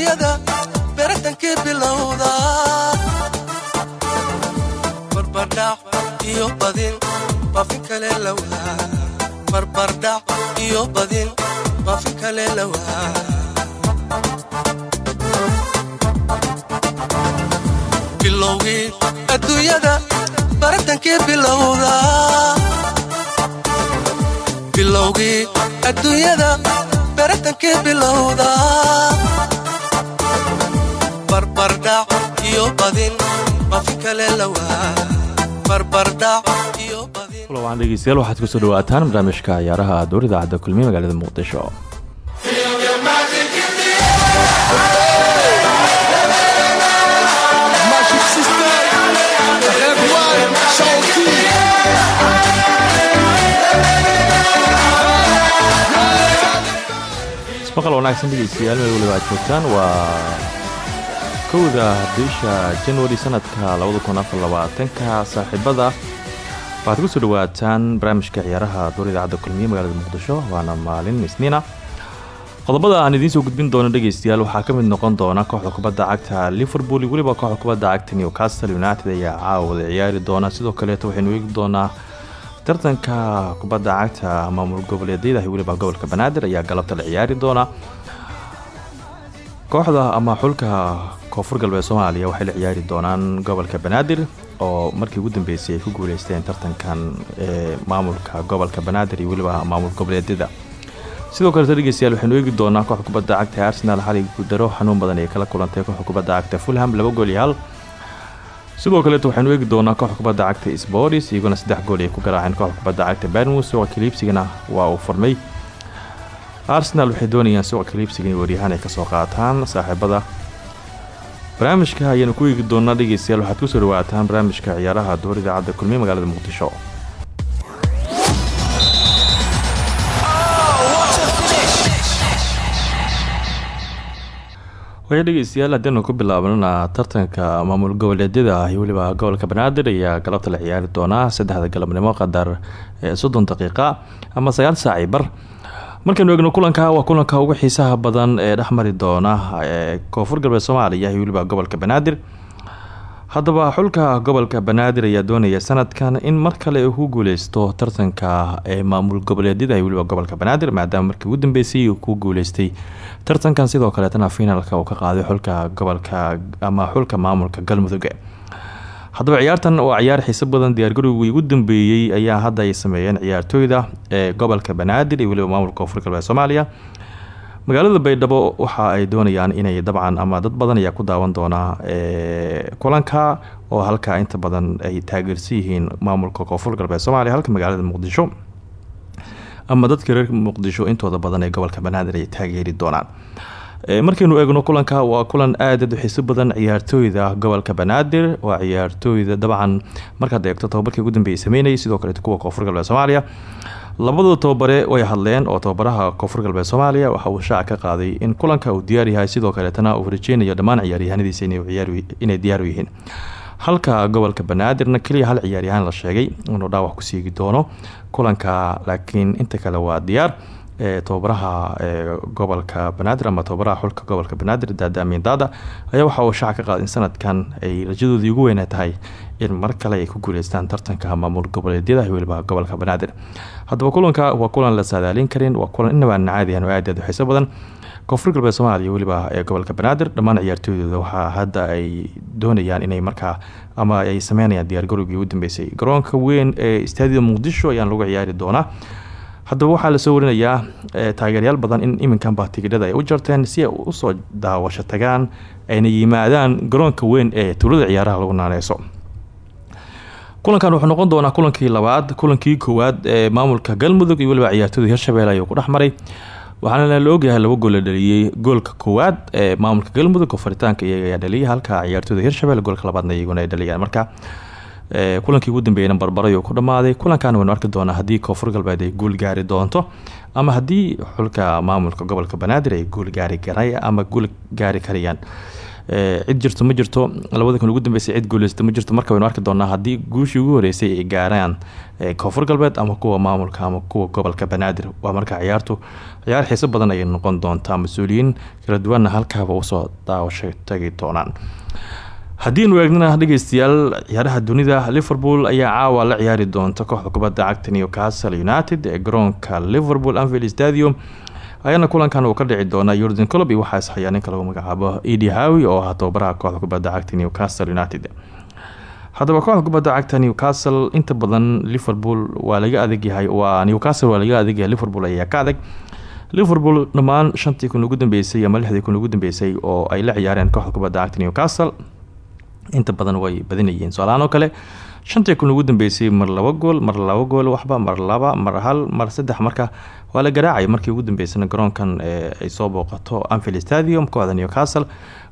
adduunyada beratankii bilowda. Barbardhac iyo badin baafin kale lawaa barbardhac iyo badin baafin kale lawaa bilowgii adduunyada baratankii bilowda. Bilowgii adduunyada baratankii bilowda barbardhac iyo badin baafin kale lawaa barbardhac iyo badin waan dhegeystayaal waxaad ku soo dhawaataan barnaamijka ciyaaraha door idaacadda kulmiye magaalada muqdisho Magic System, F1, Shawty. ismaqal wanaagsan dhegeystayaal meel waliba aad joogtaan waa kowda bisha januari sanadka ka saaxiibada waxaad ku soo dhawaataan barnaamijka ciyaaraha door idaacadda kulmiye magaalada muqdisho. Waana maalin isniina qodobada aan idiin soo gudbin doono dhegeystayaal waxaa ka mid noqon doona kooxda kubadda cagta liverpool weliba kooxda kubadda cagta newcastle united ayaa caawada ciyaari doona. Sidoo kaleeto waxaynu eegi doonaa tartanka kubadda cagta maamul goboleedyada iyo weliba gobolka banaadir ayaa galabta la ciyaari doona. Kooxda ama xulka koonfur galbeed soomaaliya waxay la ciyaari doonaan gobolka banaadir oo markii ugu dambeysay ay ku guuleysteen tartankan ee maamulka gobolka banaadir iyo weliba maamul goboleedyada. Sidoo kaleeto dhegeystayaal waxaynu eegi doonaa kooxda kubadda cagta ee arsenal xalay guudaro xanuun badan ay kala kulantay kooxda kubadda cagta fulham laba gool iyo sidoo kaleeto waxaynu eegi doonaa kooxda kubadda cagta sports iyaguna saddex gool ay ku garaaceen kooxda kubadda cagta barnmus suuqa kaliibsigana waa uu furmay. Arsenal waxay doonayaan suuqa kaliibsiga in waryahaan ay ka soo qaataan saaxiibada barnaamijka ayaanu ku eegi doonaa dhegeystayaal. Waxaad ku soo dhawaataan barnaamijka ciyaaraha door idaacadda kulmiye magaalada muqdisho. Waya dhegeystayaal haddiinu ku bilaabnana tartanka maamul goboleedyada iyo weliba gobolka banaadir ayaa galabta la ciyaari doonaa saddexda galabnimo qadar soddon daqiiqa ama sagaal saaci bar markaynu eegno kulanka waa kulanka ugu xiisaha badan ee dhexmari doona koonfur galbeed soomaaliya iyo weliba gobolka banaadir. Haddaba xulka gobolka banaadir ayaa doonaya sanadkan in mar kale ku guuleysto tartanka ee maamul goboleedyada weliba gobolka banaadir maadaama markii ugu dambeysay ku guuleystay. Tartankan sidoo kaleetana finalka uu ka qaaday xulka gobolka ama xulka maamulka galmudug haddaba ciyaartan waa ciyaar xiiso badan diyaargarowgii ugu dambeeyey ayaa hadda ay sameeyeen ciyaartooyda ee gobolka banaadir iyo maamulka koonfur galbeed soomaaliya. Magaalada baydhabo waxa ay doonayaan inay dabcan ama dad badan ayaa ku daawan doonaa kulanka oo halka inta badan ay taageersan yihiin maamulka koonfur galbeed soomaaliya halka magaalada muqdisho ama dadka reer muqdisho intooda badan ee gobolka banaadir ay taageeri doonaan markaynu eegno kulanka waa kulan aadad xiiso badan ciyaartooyda gobolka banaadir waa ciyaartooyda dabcan. Markaad eegto tababarkii ugu dambeeyay sameynayay sidoo kaleet kuwa koonfur galbeed soomaaliya. Labadooda tababare way hadleen oo tababaraha koonfur galbeed soomaaliya waxa uu shaaca ka qaaday in kulanka uu diyaar yahay sidoo kaleetana uu rajeynayo dhammaan ciyaaryahanadiisa inay diyaar yihiin. Halka gobolka banaadirna keliya hal ciyaaryahaan la sheegay inuu dhaawac ku siigi doono kulanka laakiin inta kale waa diyaar tababaraha gobolka banaadir ama tababaraha xulka gobolka banaadir daada daada ayaa waxa uu shaaca ka qaaday sanadkan ay rajadoodii ugu weyna tahay in mar kale ay ku guuleystaan tartanka maamul goboleedyada weliba gobolka banaadir. Haddaba kulanka waa kulan la saadaalin karin waa kulan inabaan caadiyan oo aad aad u xiiso badan. Koonfur galbeed soomaaliya weliba ee gobolka banaadir dhammaan ciyaartooydooda waxaa hadda ay doonayaan inay markaa ama ay sameynayaan diyaargarowgii ugu dambeysay. Garoonka weyn ee istaadida muqdisho ayaan lagu ciyaari doonaa haddaba waxaa la soo warinayaa taageeryaal badan in iminkanba tigidhada ay u jarteen si ay u soo daawasho tagaan ayna yimaadaan garoonka weyn ee tuulada ciyaaraha lagu naaneyso. Kulankan wuxuu noqon doonaa kulankii labaad kulankii koowaad ee maamulka galmudug iyo weliba ciyaartooyda hirshabelle ayuu ku dhexmaray waxaana la ogyahay laba gool la goolka koowaad ee maamulka galmudug oo faritaanka ayaa dhaliyay halka ciyaartooyda hirshabelle goolka labaadna iyaguna ay dhaliyaan. Marka kulankii ugu dambeeyana barbarayuu ku dhamaaday kulankan waynu arki doonaa haddii koonfur galbeed ay guul gaari doonto ama haddii xulka maamulka gobolka banaadir ay guul gaari ama guul gaari karayaan. Cid jirto ma jirto labada kun ugu dambeysay cid guuleysta ma jirto marka waynu arki doonaa haddii guushii ugu horeysay ay gaaraan koonfur galbeed ama kuwa maamulka ama kuwa gobolka banaadir. Waa markaa ciyaartu ciyaar xiiso badan ayay noqon doontaa mas'uuliyiin kala duwanna halkaaba u soo daawasho tagi doonaan haddiinu eegnana dhegeystayaal ciyaaraha dunida liverpool ayaa caawa la ciyaari doonta kooxda kubadda cagta newcastle united ee garoonka liverpool anfield stadium. Ayaana kulankan uu ka dhici doona yurden colob waxaa ishayaa ninka lagu magacaabo edi hawi oo ah tababaraha kooxda kubadda cagta newcastle united. Haddaba kooxda kubadda cagta newcastle inta badan liverpool waa laga adegyahay waa newcastle waa laga adegyahay liverpool ayaa ka adag. Liverpool dhammaan shantii kun ugu dambeysay ama lixdii kun ugu dambeysay oo ay la ciyaareen kooxda kubadda cagta newcastle inta badan way badinayeen so-alaan oo kale shantii kun ugu dambeysay mar laba gool mar laba gool waxba mar laba mar hal mar saddex marka waa la garaacay. Markii ugu dambeysana garoonkan ay soo booqato anfield stadium kooxda newcastle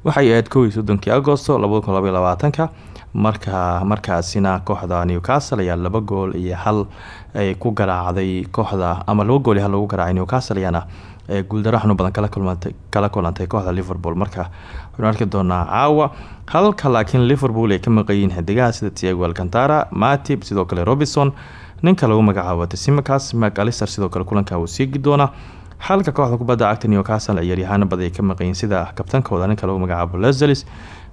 waxay ahayd kow iyo soddonkii agosto labada kun labaiy labaatanka marka markaasina kooxda newcastle ayaa laba gool iyo hal ay ku garaacday kooxda ama laba gool iyo hal lagu garaacay newcastle ayaana guuldaro xanu badan kala kulantay kooxda liverpool. Marka waynu arki doonaa caawa halka laakiin liverpool ay ka maqayiin xidigaha sida tiago alcantara matib sidoo kale robinson ninka lagu magacaabo tesimakas macalister sidoo kale kulanka uu siigi doona halka kooxda kubadda cagta newcastle ciyaaryahaano badan ka maqayiin sida kabtankooda ninka lagu magacaabo lezelis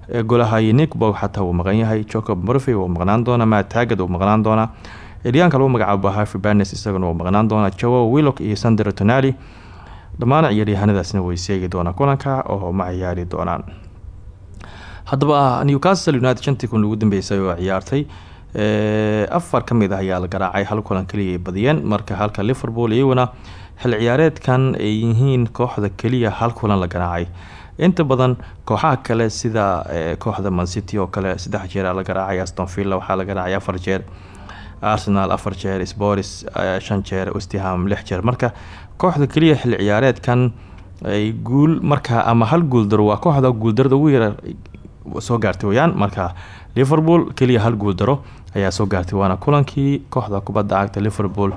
golahaye nickbog xataa wuu maqan yahay. Jacob murphy wuu maqnaan doona matt tagad wuu maqnaan doonaa. Edyaanka lagu magacaabo hafi banes isaguna maqnaan doonaa. Jowo willock iyo sandero tonali dhammaan ciyaaryahanadaasna way seegi doonaa kulanka oo ma ciyaari doonaan. Haddaba newcastle united shantii kun ugu dambeysay oo ciyaartay afar ka ah ayaa la garaacay hal kulan keliya ay badiyeen. Marka halka liverpool iyaguna xil ciyaareedkan ay yihiin kooxda keliya hal kulan la garaacay inta badan kooxaha kale sida kooxda mancity oo kale saddex jeer la garaacay aston villa waxaa la garaacay afar jeer arsenal afar jeer sporis shan jeer westham lix jeer. Marka kooxda keliya xil ciyaareedkan ay guul markaa ama hal guuldaro waa kooxda guuldarada ugu yara soo gaartay weyaan marka liverpool keliya hal guuldaro ayaa soo gaartay waana kulankii kooxda kubadda cagta liverpool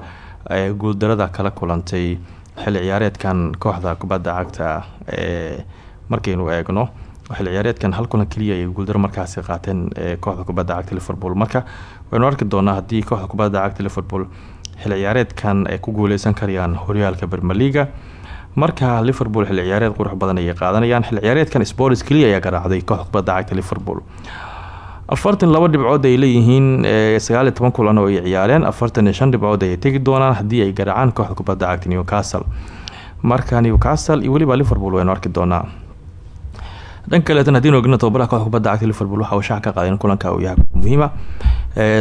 ee guuldarada kala kulantay xil ciyaareedkan kooxda kubadda cagta ee markaynu eegno xil ciyaareedkan hal kulan keliya ay guuldaro markaasi qaateen kooxda kubadda cagta liverpool. Marka waynu arki doonaa haddii kooxda kubadda cagta liverpool xil ciyaareedkan ay ku guuleysan karayaan horyaalka bermeliga marka liverpool xil ciyaareed qurux badan ayay qaadanayaan xil ciyaareedkan sports keliya ayaa garaacday kooxda kubadda cagta liverpool. Afartan laba dhibcood ay leeyihiin sagaaliyo toban kulan oo ay ciyaareen afartan shan dhibcood ayay tegi doonaan haddii ay garaacaan kooxda kubadda cagta newcastle. Marka newcastle iyo liverpool waynu arki doonaa dhan kaleetan haddiinu ogno tababaraha kooxda kubadda cagta liverpool waxa uu shaac ka qaaday kulanka uu yahay muhiima.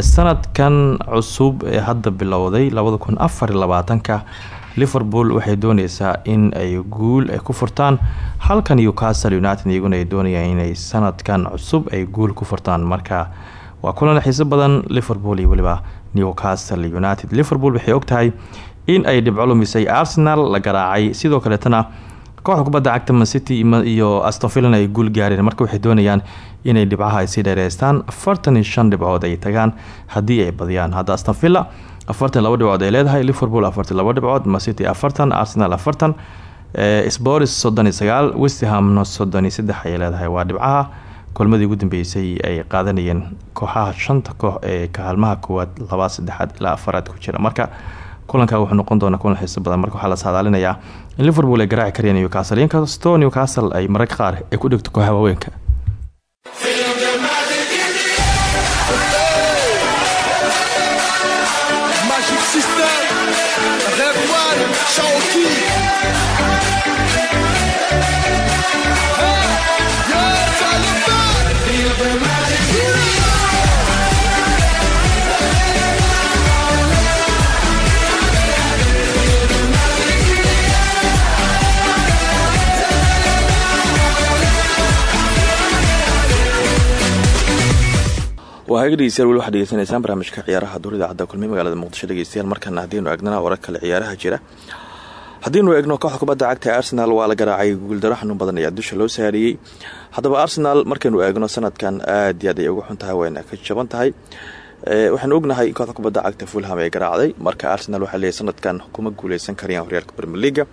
Sanadkan cusub ee hadda bilowday labada kun liverpool waxay dooneysaa in ay guul ay ku furtaan. Halka newcastle united iyaguna ay doonayaan inay sanadkan cusub ay guul ku furtaan. Marka waa kulan xiiso badan liverpool iyo weliba newcastle united. Liverpool waxay ogtahay in ay dhibco lumisay arsenal la garaacay. Sidoo kaleetana kooxda kubadda cagta mancity iyo astonvillan ay guul gaareen. Marka waxay doonayaan inay dhibcaha ay sii dheereystaan afartan iyo shan dhibcood ay tagaan haddii ay badiyaan. Hadda astonvilla afartan laba dhibcood ay leedahay liverpool afartan laba dhibcood mancity afartan arsenal afartan sporis soddon iyo sagaal westham soddon ayay leedahay. Waa dhibcaha kulmadii ugu dambeysay ay qaadanayeen kooxaha shanta koox ee kaalmaha koowaad labaa saddexaad ilaa afaraad ku jira. Marka kulanka wuxuu noqon doonaa kulan xiiso badan. Marka waxaa la saadaalinayaa in liverpool ay garaaci karayaan newcastle. Inkastoo newcastle ay mararka qaar ay ku dhigto kooxa waaweynka waa haga dhegeystayaal weli barnaamijka ciyaaraha duur idaacadda kulmiye magaalada muqdisho dhegeystayaal. Markana haddiinu eegnana warar kale ciyaaraha jira. Haddiinu eegno kooxda kubadda cagta arsenal waa la garaacay guuldaro xanuun badan ayaa dusha loo saariyey. Haddaba arsenal markaynu eegno sanadkan aad iyo aad ay uga xun tahay wayna ka jaban tahay. Waxaanu ognahay in kooxda kubadda cagta fulham ay garaacday. Marka arsenal waxaa leeyahy sanadkan kuma guuleysan karayaan horyaalka bermeliga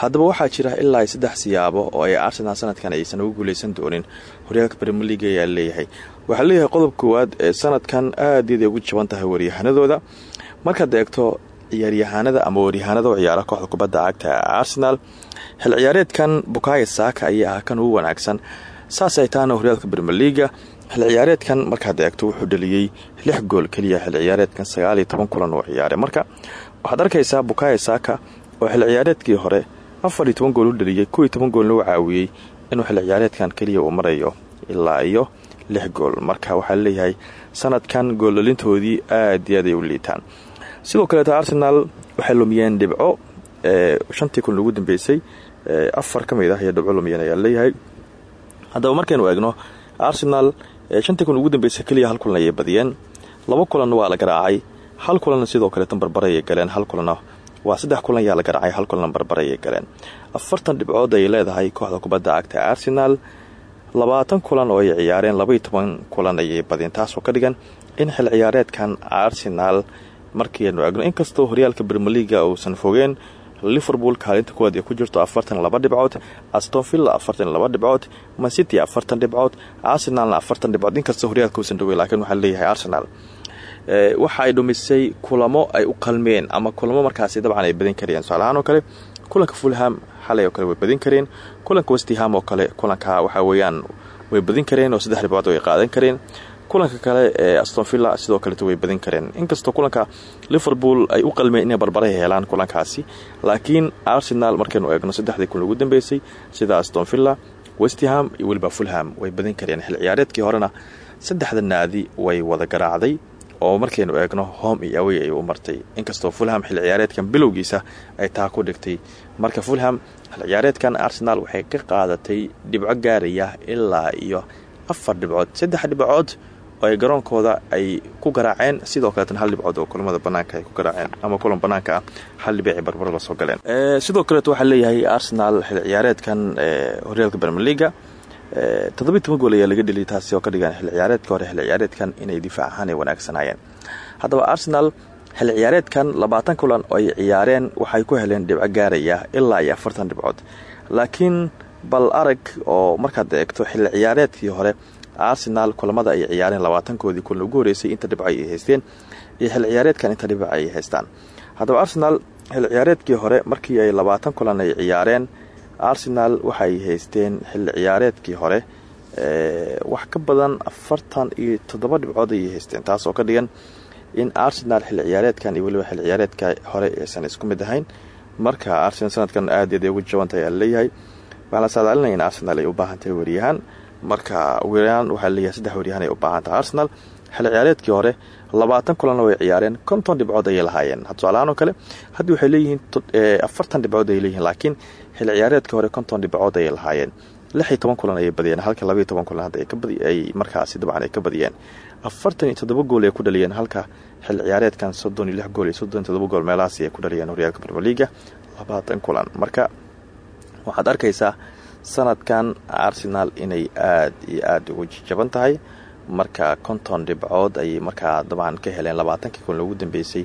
haddaba waxaa jira ilaa saddex siyaabo oo ay arsenal sanadkan aysan ugu guuleysan doonin horyaalka brimier league ayaa leeyahay. Waxaa leeyahay qodob koowaad ee sanadkan aadaday ugu jaban tahay waryahanadooda. Markaad eegto ciyaaryahaanada ama waryahaanada u ciyaara kooxda kubadda cagta arsenal xil ciyaareedkan bukayo saaka ayaa ah kan ugu wanaagsan. Saas ay taana horyaalka brimier leaga xil ciyaareedkan markaad eegto wuxuu dhaliyey lix gool keliya xil ciyaareedkan sagaal iyo toban kulan uu ciyaaray marka waxaad arkaysaa bukayo saaka oo xil ciyaareedkii hore afar iyo toban gool u dhaliyey kow toban goolna u caawiyey inuu xil ciyaareedkan keliya uu marayo ilaa iyo lix gool. Marka waxaa leeyahay sanadkan gooldhalintoodii aad iyo aad ay u liitaan. Sidoo kaleeta arsenal waxay lumiyeen dhibco shantii kun ugu dambeysay afar ka ah iyo dhibco lumiyeen ayaa leeyahay. Haddaba markaynu eegno arsenal shantii kun ugu dambeysay keliya hal kulan ayay badiyeen. Laba kulanna waa la garaacay hal kulanna sidoo kaleetan barbarayay galeen hal kulanna waa saddex kulan yaa la garaacay hal kulanna barbarayay galeen. Afartan dhibcood ayay leedahay kooxda kubadda cagta arsenal. Labaatan kulan oo ay ciyaareen labaiyo toban kulan ayay badiyeen taasoo ka dhigan in xil ciyaareedkan arsenal markiianu eegno. Inkastoo horyaalka brmeliga uusan fogeen liverpool kaalinta kuwaad ay ku jirto afartan laba dhibcood astonvilla afartan laba dhibcood mancity afartan dhibcood arsenalna afartan dhibcood. Inkastoo horyaalka uusan dhowey laakiin waxaa leeyahay arsenal waxa ay dhumisay kulamo ay u qalmeen ama kulamo markaasi dabcan ay badin kareen. Tusaalahaan oo kale kulanka fulham xalay oo kale way badin kareen kulanka westham oo kale kulanka waxaa weeyaan way badin kareen oo saddex dhibcood way qaadan kareen. Kulanka kale ee astonvilla sidoo kaleeto way badin kareen. Inkastoo kulanka liverpool ay u qalmeen inay barbaray helaan kulankaasi laakiin arsenal markaynu eegno saddexdii kun ugu dambeysay sida astonvilla westham iyo weliba fulham way badin kareen. Xil ciyaareedkii horena saddexda naadi way wada garaacday oo markaynu eegno home iyo awey ay u martay. Inkastoo fulham xil ciyaareedkan bilowgiisa ay taa ku dhigtay. Marka fulham xil ciyaareedkan arsenal waxay ka qaadatay dhibco gaaraya ilaa iyo afar dhibcood saddex dhibcood oo ay garoonkooda ay ku garaaceen. Sidoo kaleetna hal dhibcood oo kulamada banaanka ay ku garaaceen ama kulan banaanka ah hal dhibicay barbaro la soo galeen. Sidoo kaleet waxaa leeyahay arsenal xil ciyaareedkan horyaalka bermeliga toddobiy toban gool ayaa laga dheliyay taasi oo ka dhigan xil ciyaareedka hore. Xil ciyaareedkan inay difaac ahaan ay wanaagsanaayeen. Haddaba arsenal xil ciyaareedkan labaatan kulan oo ay ciyaareen waxay ku heleen dhibco gaaraya ilaa iyo afartan dhibcood. Laakiin bal arag oo markaad eegto xil ciyaareedkii hore arsenal kulamada ay ciyaareen labaatankoodii kulan ugu horeysay inta dhibco ay haysteen iyo xil ciyaareedkan inta dhibco ay haystaan. Haddaba arsenal xil ciyaareedkii hore markii ay labaatan kulan ay ciyaareen arsenal waxay haysteen xilli ciyaareedkii hore wax ka badan afartan iyo toddoba dhibcood ayay haysteen taas oo ka dhigan in arsenal xilli ciyaareedkan iyo weliba xilli ciyaareedka hore aysan isku mid ahayn. Marka arsenal sanadkan aadaed ay ugu jabantahay aa leeyahay. Waxaan la saadaalinaya in arsenal ay u baahan tahay wariyahaan. Marka weeraan waxaa leeyahay saddex waryahaan ay u baahan arsenal xilli ciyaareedkii hore labaatan kulanna way ciyaareen konton dhibcood ayay lahaayeen. Tusaalahaan oo kale haddii waxay leeyihiin afartan dhibcood ay leeyihiin laakiin xilli ciyaareedkii hore konton dhibcood ayay lahaayeen. Lix iyo toban kulan ayay badiyeen halka labaiyo toban kulan hadda ay markaasi dabcan ay ka badiyeen. Afartan iyo toddoba gool ay ku dhaliyeen halka xilli ciyaareedkan soddon iyo lix gool iyo soddon iyo toddoba gool meelahaasi ay ku dhaliyeen horyaalka brmeliga labaatan kulan marka waxaad arkaysaa sanadkan arsenal inay aada iyo aada ugu jaban tahay marka konton dhibcood ayay markaa dabcan ka heleen labaatankii kun ugu dambeysay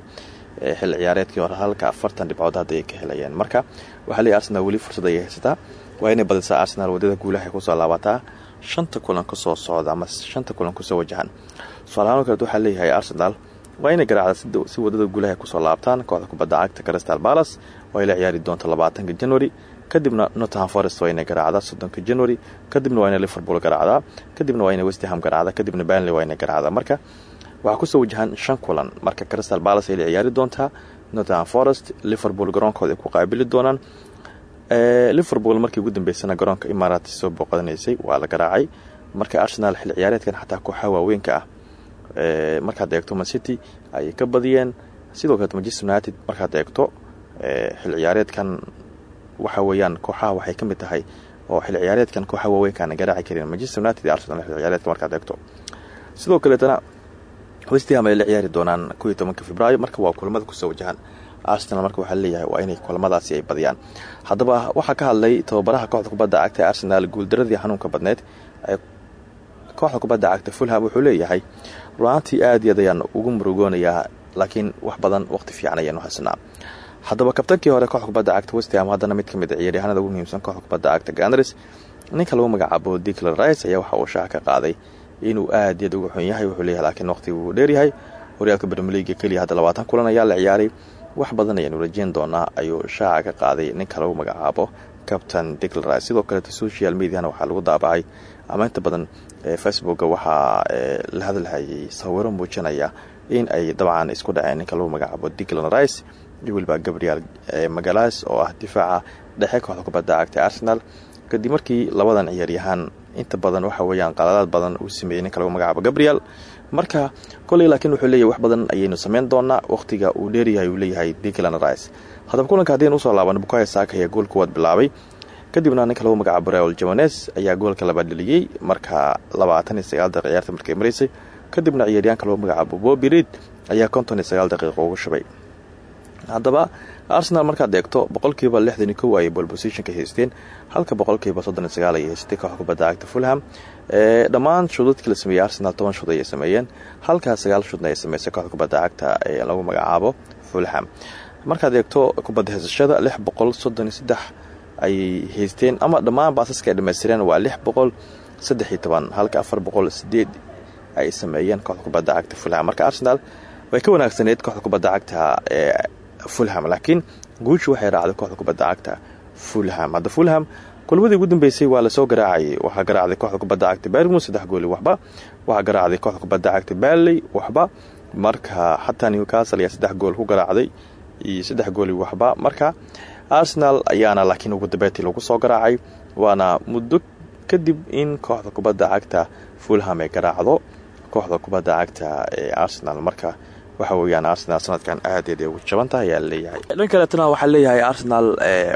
xilli ciyaareedkii hore halka afartan dhibcood ay ka helayeen marka waxaa leeyahy arsenal weli fursad ayay haysataa waa inay badisaa arsenal waddada guulaha ku soo laabataa shanta kulan ka soo socda ama shanta kulan ku soo wajahan. Tusaalahaan kaleet waxaa leeyahay arsenal waa inay garaacda si waddada guulaha ku soo laabtaan kooxda kubadda cagta crystal balas oo ay la ciyaari doonto labaatanka january kadibna nottingham forest waa inay garaacdaa soddonka january kadibna waa inay liverpool garaacdaa kadibna waa inay westham garaacdaa kadibna banley waa inay garaacdaa. Marka waxaa ku soo wajahan shan kulan. Marka crystal balas ay ciyaari doontaa nottingham forest liverpool garoonkooda ay ku qaabili doonaan. Liverpool markii ugu dambeysana garoonka imaaraat soo booqanaysay waa la garaacay. Marka arsenal xilli ciyaareedkan xataa kooxaha waaweynka ah. Markaad eegto mancity ayay ka badiyeen. Sidoo kaleet manchester united markaad eegto xilli ciyaareedkan waxa weeyaan kooxaha waxay ka mid tahay oo xilli ciyaareedkan kooxaha waaweynkaana garaaci karin manchester united iyo arsenal xilli ciyaareedka markaad eegto. Sidoo kaleetana westham ay la ciyaari doonaan kow iyo tobanka februaayo marka waa kulamada ku soo wajahan. Arsenal marka waxaa leeyahay waa inay kulamadaasi ay badiyaan. Haddaba waxaa ka hadlay tababaraha kooxda kubadda cagta arsenal guuldaradii xanuunka badneed ee kooxda kubadda cagta fulham wuxuu leeyahay ruaantii aad iyaad ayaan ugu murugoonayaa laakiin wax badan waqti fiican ayaanu haysanaa haddaba kabtankii hore kooxda kubadda cagta westham haddana mid ka mid a ciyaaryahanada ugu muhiimsan kooxda kubadda cagta ganars ninka lagu magacaabo diclan rice ayaa waxa uu shaaca ka qaaday inuu aad iyaad uga xun yahay wuxuu leeyahay laakiin waqtigu uu dheeryahay horyaalka bermeliga keliya hadda labaatan kulan ayaa la ciyaaray. Wax badan ayaanu rajeyn doonaa ayuu shaaca ka qaaday ninka lagu magacaabo captain diclan rice. Sidoo kaleeto social mediana waxaa lagu daabacay. Ama inta badan facebooka waxaa la hadalhayay sawiro muujinaya in ay dabcan isku dhaceen ninka lagu magacaabo diclan rice weliba gabriel magalas oo ah difaaca dhexe kooxda kubadda cagta arsenal. Kadib markii labadan ciyaaryahaan inta badan waxa weeyaan qaladaad badan uu sameeyey ninka magacaabo gabriel. Marka koley laakiin wuxuu leeyahy wax badan ayaynu sameyn doonaa. Waqtiga uu dheeryahay uu leeyahay diclan rice. Haddaba kulanka haddaynu u soo laabano bukayo saaka ayaa gool kuwaad bilaabay kadibna ninka lagu magacaabo raul jamanes ayaa goolka labaad dheliyey marka labaatan iyo sagaal daqiiq markay maraysay kadibna ciyaaryaanka lagu magacaabo bobi reid ayaa konton iyo sagaal daqiiqo ugu shubay haddaba arsenal markaad eegto boqolkiiba lixdan iyo kow ayay bol positionka haysteen halka boqolkiiba soddon sagaal ay haystay kooxda kubadda cagta fulham. Dhammaan shuudadkii la sameeyey arsenal toban shuud ayay sameeyeen halkaa sagaal shuudna ay sameysay kooxda kubadda cagta ee lagu magacaabo fulham. Markaad eegto kubadda haysashada lix boqol soddon iyo saddex ayay haysteen ama dhammaan baasaska ay dhamaystireen waa lix boqol saddex iyo toban halka afar boqol sideed ay sameeyeen kooxda kubadda cagta fulham. Marka arsenal way ka wanaagsaneyd kooxda kubadda cagta ee fulham laakiin guushu waxay raacday kooxda kubadda cagta fulham. Hadda fulham kulmadii ugu dambeysay waa la soo garaacayay waxaa garaacday kooxda kubadda cagta bergmo saddex gooli waxba waxaa garaacday kooxda kubadda cagta barley waxba marka xataa newcastle ayaa saddex gool ku garaacday iyo saddex gooli waxba marka arsenal ayaana laakiin ugu dambeyntii lagu soo garaacay waana muddo kadib in kooxda kubadda cagta fulham ay garaacdo kooxda kubadda cagta ee arsenal. Marka waxa weeyaan arsenal sanadkan aadaed ay ugu jaban tahay ayaa leeyahay. Dhan kaleetana waxaa leeyahay arsenal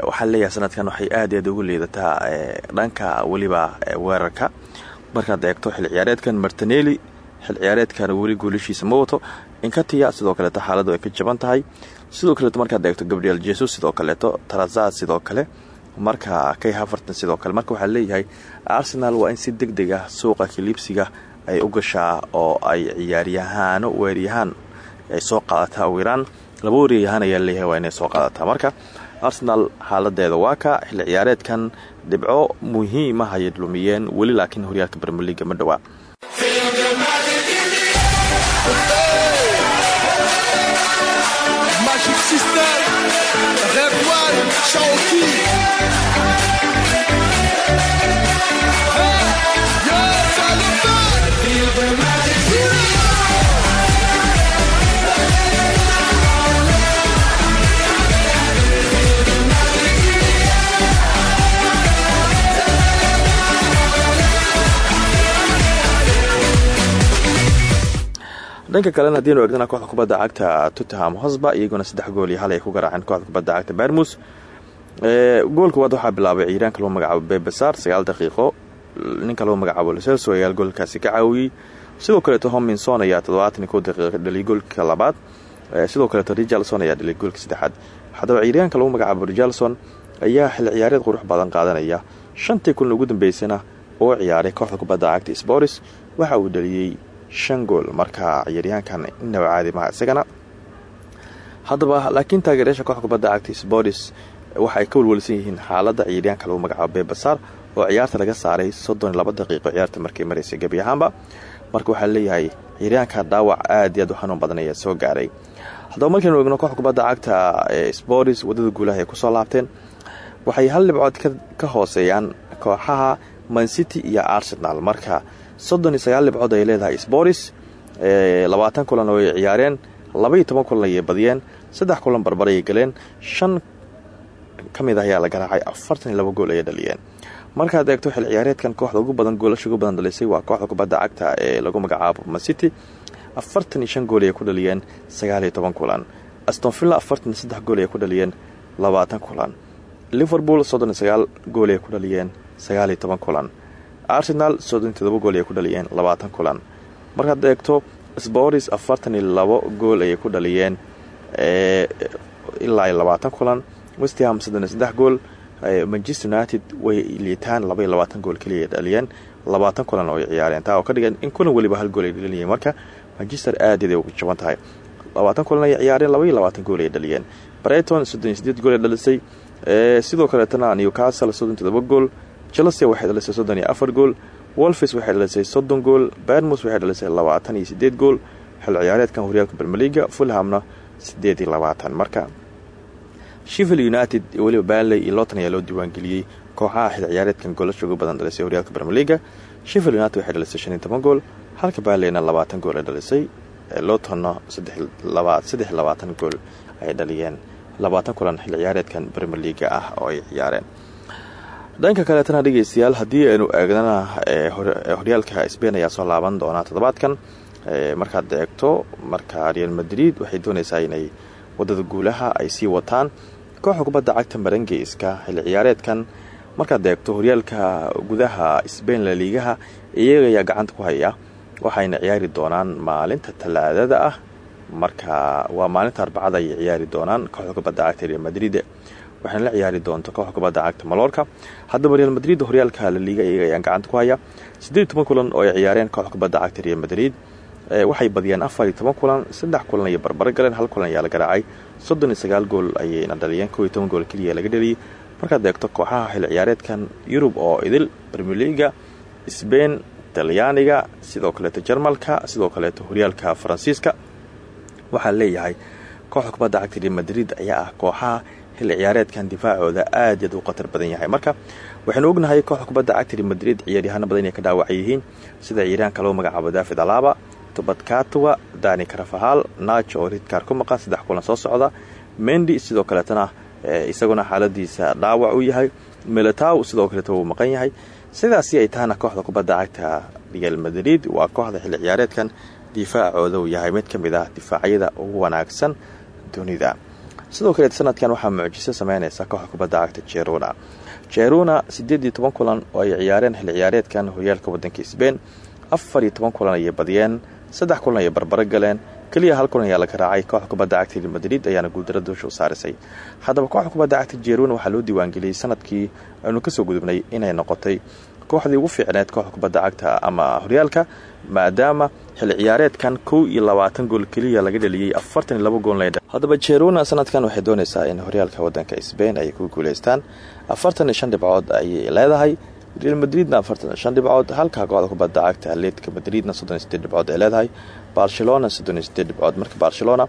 waxaa leeyahay sanadkan waxay aad aad ugu liidataa dhanka weliba weerarka. Markaad eegto xil ciyaareedkan martineli xil ciyaareedkan weli goolashiisa ma wato. Inkatiya sidoo kaleeto xaaladu ay ka jaban tahay. Sidoo kaleeto markaad eegto gabriel jesus sidoo kaleeto tarazad sidoo kale marka kay haverton sidoo kale. Marka waxaa leeyahay arsenal waa in si deg ah suuqa kiliibsiga ay u gashaa oo ay ciyaaryahaano weeryahaan ay soo qaadataa ugu yaraan. Laba waryayahaan ayaa leeyahay waa inay soo qaadataa. Marka arsenal xaaladeeda waa ka xilli ciyaareedkan. Dhibco muhiimah ayay lumiyeen weli laakiin horyaalka bermeliga ma dhowaa dhanka kalena haddiinu eegdana kooxda kubadda cagta tottenham hosba iyaguna saddex gool iyo hal ay ku garaaceen kooxda kubadda cagta bermus gool kuwaad waxaa bilaabay ciiraanka lagu magacaabo bebesar sagaal daqiiqo. Ninka lagu magacaabo leselso ayaa goolkaasi ka caawiyey. Sidoo kaleeto hominson ayaa toddobaatan iyo kow dhaliyay goolka labaad. Sidoo kaleeto richardson ayaa dhaliyay goolka saddexaad. Haddaba ciiraanka lagu magacaabo richardson ayaa xil ciyaareed qurux badan qaadanaya. Shantii kulan ugu dambeysana oo ciyaaray kooxda kubadda cagta sporis waxa uu dhaliyey shan gool. Marka ciyaaryahankan inaba caadi maha isagana. Haddaba laakiin taageerayaasha kooxda kubadda cagta ay ka walwalsan yihiin xaaladda ciyaaryahanka lagu magacaabo bebasaar oo ciyaarta laga saaray soddon iyo laba daqiiqo ciyaarta markay maraysay gebi ahaanba. Marka waxaa leeyahay ciyaaryahanka dhaawac aad iyo aad u xanuun badan ayaa soo gaaray. Haddaba markaynu eegno kooxda kubadda cagta ee sporis waddada guulaha ay ku soo laabteen waxay hal dhibcood ka hooseeyaan kooxaha mancity iyo arsenal. Marka soddon iyo sagaal dhibcood ay leedahay sporis labaatan kulan oo ay ciyaareen labaiyo toban kulan ayay badiyeen saddex kulan barbar ayay galeen shan ka mid ah ayaa la garaacay afartan iyo laba gool ayay dhaliyeen. Markaad eegto xil ciyaareedkan kooxda ugu badan goolasha ugu badan dhalisay waa kooxda kubadda cagta ee lagu magacaabo mancity afartan iyo shan gool ayay ku dhaliyeen sagaal iyo toban kulan. Astonvilla afartan iyo saddex gool ayay ku dhaliyeen labaatan kulan. Liverpool soddon iyo sagaal gool ayay ku dhaliyeen sagaal iyo toban kulan arsenal soddon iyo todoba gool ayay ku dhaliyeen labaatan kulan. Markaad eegto sporis afartan iyo labo gool ayay ku dhaliyeen ilaa labaatan kulan. Westham soddon iyo saddex gool manchester united way liitaan laba iyo labaatan gool keliya ay dhaliyeen. Labaatan kulan oo ay ciyaareen. Taa oo ka dhigan in kulan weliba hal gool ay dhalinayeen marka manchester aadaday ugu jaban tahay. Labaatan kulan ay ciyaareen laba iyo labaatan gool ay dhaliyeen. Breton soddon iyo gool ee dhalisay sidoo kaleetana newcastle soddon todoba gool chelsea waxay dhalisay soddon iyo afar gool wolfis waxay dhalisay soddon gool bermus waxay dhalisay labaatan iyo sideed gool. Xil ciyaareedkan horyaalka bermeliga fulhamna sideed iyo labaatan. Marka shivil united weliba banley iyo lotan ayaa loo diiwaangeliyey kooxaha xil ciyaareedkan goolasha badan dhalisay horyaalka bermeliga shivil united waxay dhalisay shan iyo toban gool halka banleyna labaatan gool ay dhalisay lotonna saddex labaatan gool ay dhaliyeen. Labaatan kulan xil ciyaareedkan bermeliga ah oo ay ciyaareen dhanka kaleetana dhegeystayaal haddii aynu eegnana horyaalka sbain ayaa soo laaban doonaa toddobaadkan. Markaad eegto marka real madrid waxay doonaysaa inay waddada guulaha ay sii wataan. Kooxda kubadda cagta marangeyska xilli ciyaareedkan markaad eegto horyaalka gudaha sbain laliigaha iyaga ayaa gacanta ku haya. Waxayna ciyaari doonaan maalinta talaadada ah. Marka waa maalinta arbacada ayay ciyaari doonaan kooxda kubadda cagta real madrid waxayna la ciyaari doonta kooxda kubadda cagta maloorka haddaba real madrid horyaalka laliiga iyaga ayaan gacanta ku haya. Siddeed iyo toban kulan oo ay ciyaareen kooxda kubadda cagta real madrid waxay badiyeen afar kulan saddex kulan ayay barbaro galeen hal kulan ayaa la garaacay. Soddon iyo sagaal gool dhaliyeen kow iyo toban gool keliya laga dhaliyey markaad eegto kooxaha xil ciyaareedkan yurub oo idil brmeliga sbain talyaaniga sidoo kaleeto jarmalka sidoo kaleeto horyaalka faransiiska. Waxaa leeyahay kooxda kubadda cagta real madrid ayaa ah kooxaha xilli ciyaareedkan difaacooda aad yaad u khatar badan yahay. Marka waxaynu ognahay kooxda kubadda cagta madrid ciyaaryahaano badan inay ka dhaawacan yihiin. Sida ciyaaryahanka loo magacaabo david alaba tobadkatwa dani karafahal nacho oo ridkaar ku maqan saddex kulan soo socda. Mendi sidoo kaleetana isaguna xaaladiisa dhaawac u yahay. Melatow sidoo kaleeta wuu maqan yahay. Sidaasi ay tahana kooxda kubadda cagta real madrid waa kooxda xilli ciyaareedkan difaacooda uu yahay. Mid ka mid ah difaacyada ugu wanaagsan dunida sidoo kaleet sanadkan waxaa mucjiso sameynaysa kooxda kubadda cagta jeruna jeruna siddeed toban kulan oo ay ciyaareen xilli ciyaareedkan horyaalka waddanka sbain afar toban kulan ayay badiyeen saddex kulan ayay barbaro galeen keliya hal kulan ayaa la garaacay kooxda kubadda cagta madrid ayaana guuldaro duusha u saarisay. Haddaba kooxda kubadda cagta jeruna waxaa loo diiwaangeliyey sannadkii aynu ka soo gudubnay inay noqotay kooxdii ugu fiicneed kooxda kubadda cagta ama horyaalka maadaama xilli ciyaareedkan kow iyo labaatan gool keliya laga dhaliyey afartan gool haddaba jeruna sanadkan waxay doonaysaa in horyaalka waddanka sbain ay ku guuleystaan. Afartan iyo shan ayay leedahay. Real madridna afartan iyo shan dhibcood halka kooxda kubadda cagta atletica madridna soddon iyo ay leedahay. Barcelona soddon iyo marka barcelona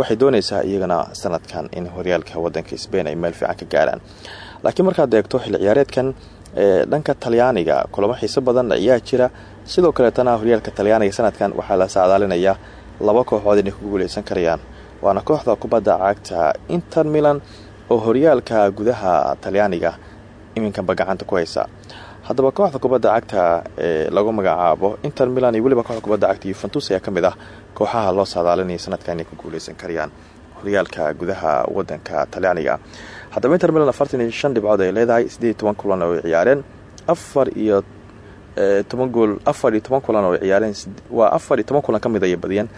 waxay doonaysaa iyagana sanadkan in horyaalka waddanka sbain ay meel fiican ka gaaraan. Laakiin markaad eegto xilli ciyaareedkan dhanka talyaaniga kulamo xiiso badan ayaa jira sidoo kaleetana horyaalka talyaaniga sanadkan waxaa la saadaalinayaa laba kooxood inay ku guuleysan karayaan. Waana kooxda kubadda cagta inter milan oo horyaalka gudaha talyaaniga iminkanba gacanta ku haysa. Haddaba kooxda kubadda cagta ee lagu magacaabo inter milan iyo weliba kooxda kubadda cagta yuventus ayaa ka ah kooxaha loo saadaalinaya sanadkan inay ku guuleysan karayaan horyaalka gudaha wadanka talyaaniga. Haddaba inter milan afartan iyo ay leedahay siddeed iyo toban kulan oo ay ciyaareen. Afar iyo toban gool afar iyo toban kulan oo ciyaareen. Waa afar iyo toban kulan ka mid ayay badiyeen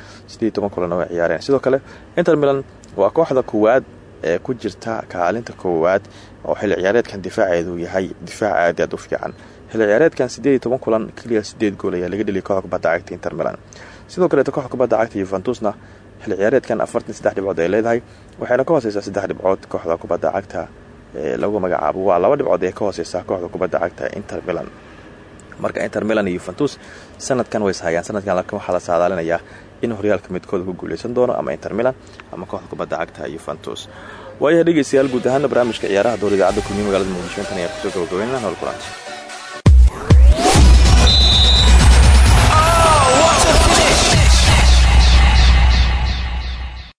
toban kulan oo ciyaareen. Sidoo kale inter milan waa kooxda koowaad ee ku jirta kaalinta koowaad oo xilli ciyaareedkan difaaceedu yahay difaac aad aad u fiican. Xilli ciyaareedkan siddeed iyo toban kulan keliya sideed gool ayaa laga dheliyay kooxda cagta inter milan. Sidoo kaleeto kooxda cagta yuventusna xilli ciyaareedkan afartan saddex dhibcood ay leedahay waxayna ka hooseysaa saddex dhibcood kooxda kubadda cagta lagu magacaabo. Waa laba dhibcood ee ka hooseysaa kooxda kubadda cagta inter milan marka inter milan iyo yuventus sanadkan way ishayaan sanadkan waxaa la saadaalinayaa in horyaalka midkooda ku guuleysan doono ama inter milan ama kooxda kubadda cagta yuventus waayaha dhegeystayaal guud ahaana barnaamijka ciyaaraha door idaacadda kulmiye magaalada muqdisho ayaa ku soo gabagabeynana nool kulanta